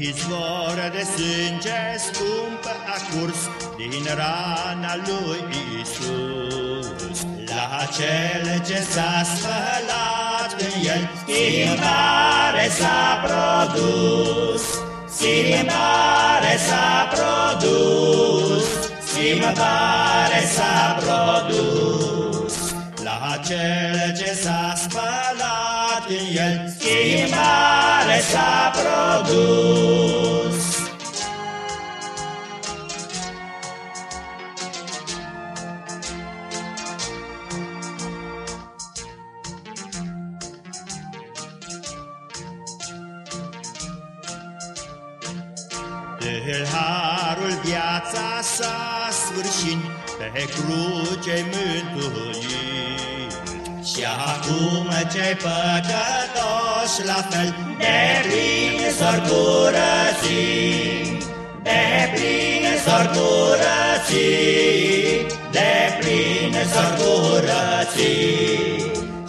Izvor de sânge scump a curs din rana lui Isus. La cel ce s-a spălat în el, schimbare s-a produs. Schimbare s-a produs, schimbare s-a produs. La cel ce s-a spălat în el, schimbare s-a produs. De harul viața sa sfârșind, pe cruce mântuit. Și acum cei păcătoși la fel, de plin s-or curăți, de plin s-or curăți, de plin s-or curăți.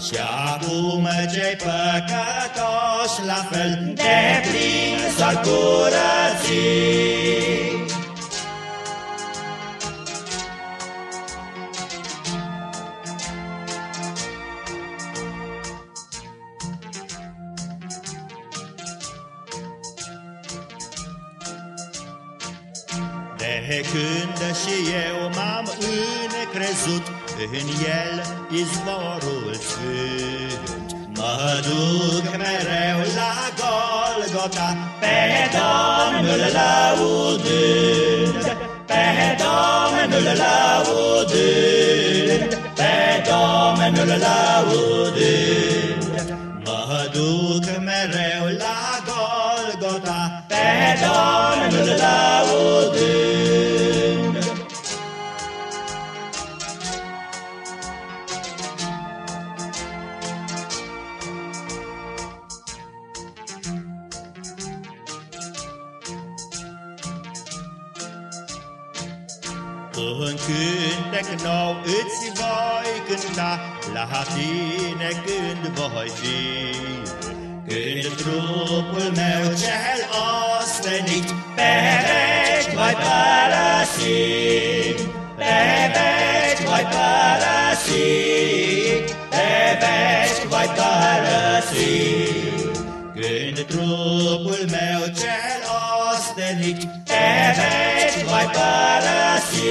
Și acum cei păcătoși la fel, de plin s-or curăți. De când și eu m-am încrezut în el izvorul sfânt, Mă duc mereu la Golgota, pe Domnul laudând, pe Domnul laudând, pe Domnul laudând. Mă duc mereu la Golgota, pe Domnul laudând. Un cântec nou îți voi cânta. La tine când voi fi. Când trupul meu cel ostenit Pe veci voi părăsi. Pe veci voi părăsi. Pe veci voi părăsi. Când trupul meu cel ostenit pozdelnic, te veci voi părăsi.